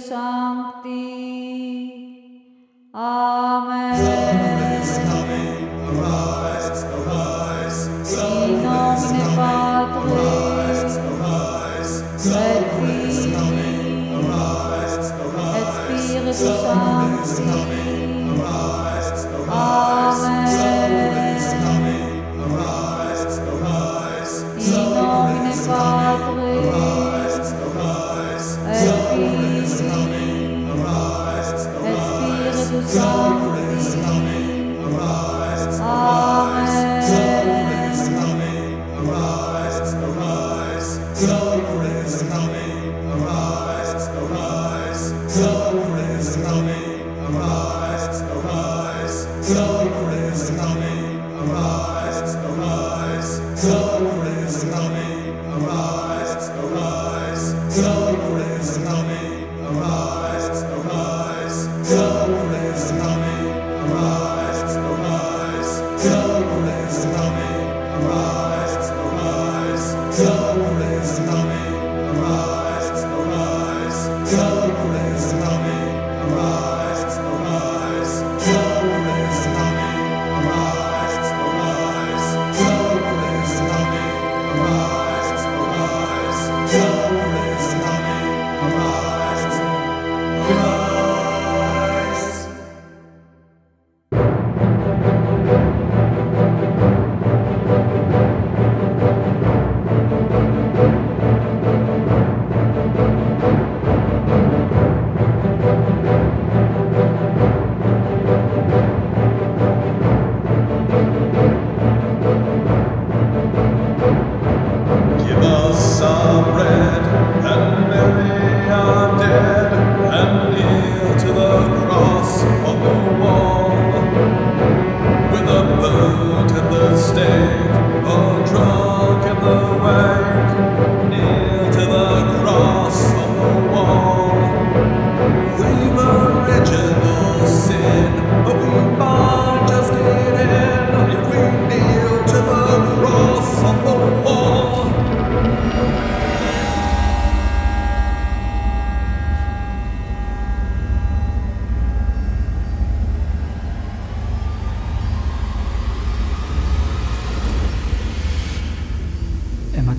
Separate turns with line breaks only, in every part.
Sancti. Amen.
is coming, arise, arise,
In nomine Patris,
arise,
et Filii, et Spiritus Sancti.
Lord, as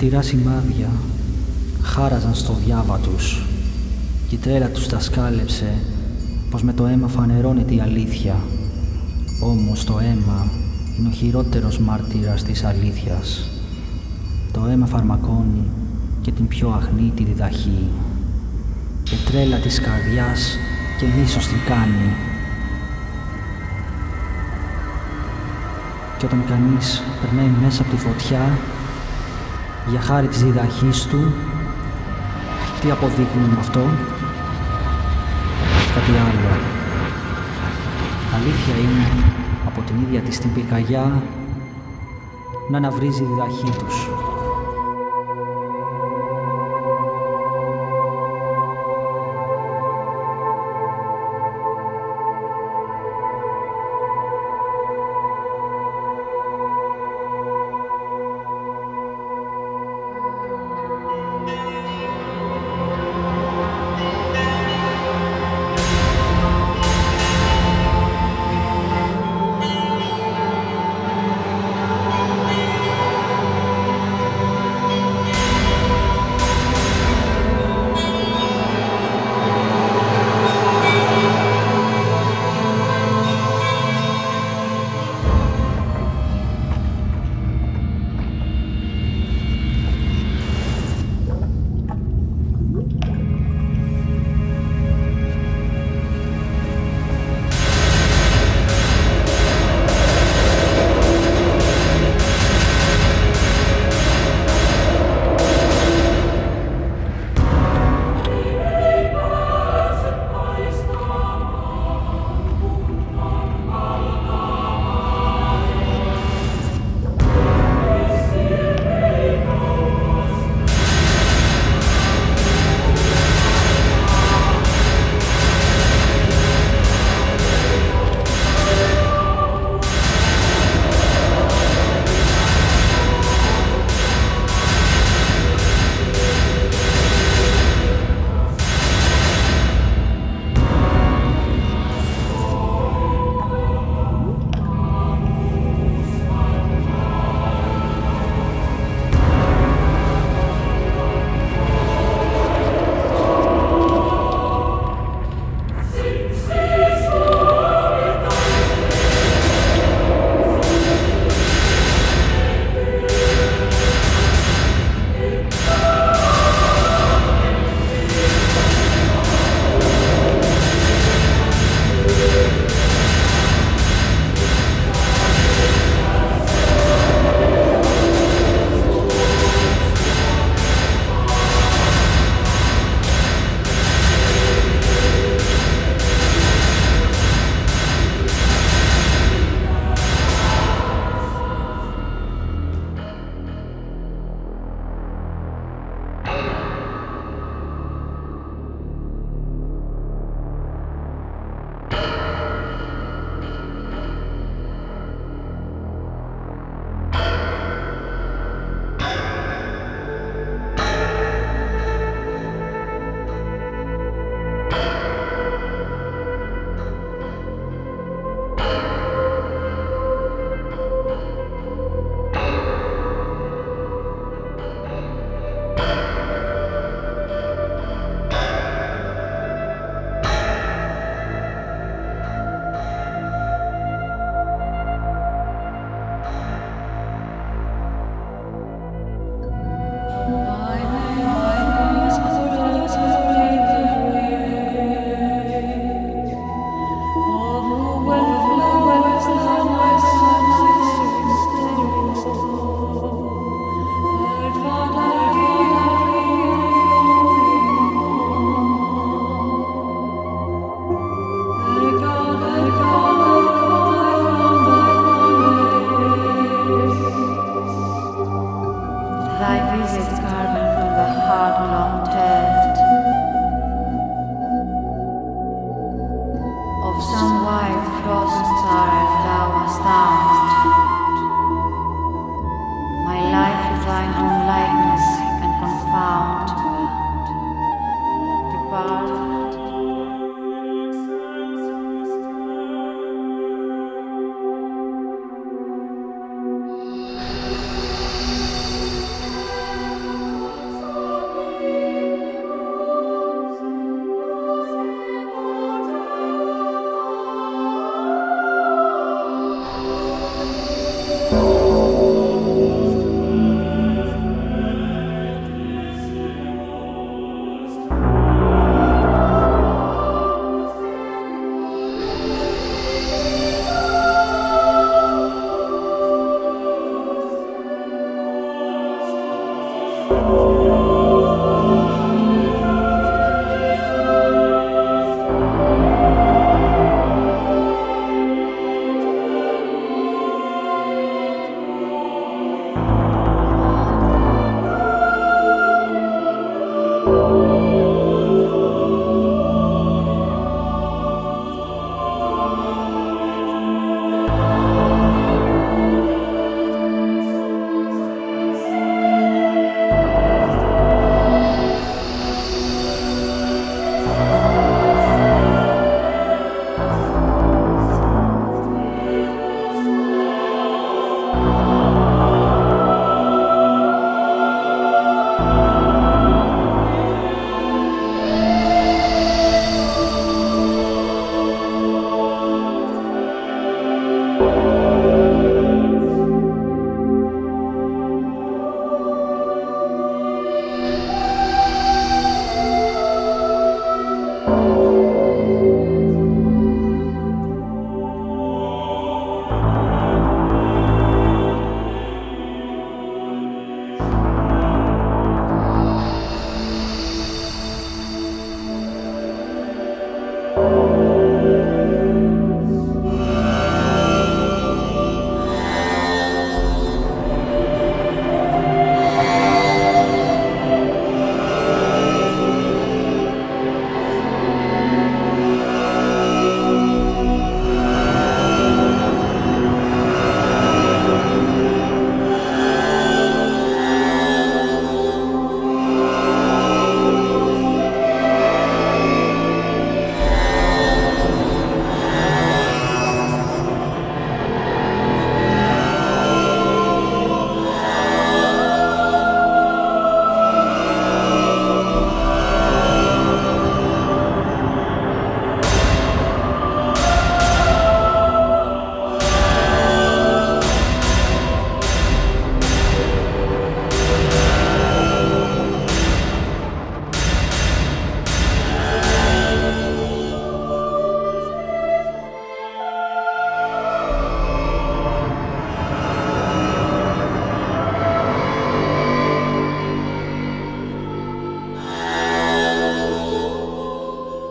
Αιματηρά σημάδια χάραζαν στο διάβα τους και η τρέλα τους τα σκάλεψε πως με το αίμα φανερώνεται η αλήθεια. Όμως το αίμα είναι ο χειρότερος μάρτυρας της αλήθειας. Το αίμα φαρμακώνει και την πιο αχνή τη διδαχή. Και τρέλα της καρδιάς και μίσος την κάνει. Και όταν κανείς περνάει μέσα από τη φωτιά για χάρη της διδαχής του, τι αποδείχνει με αυτό, κάτι άλλο. Αλήθεια είναι από την ίδια της την πυρκαγιά να αναβρίζει η διδαχή τους.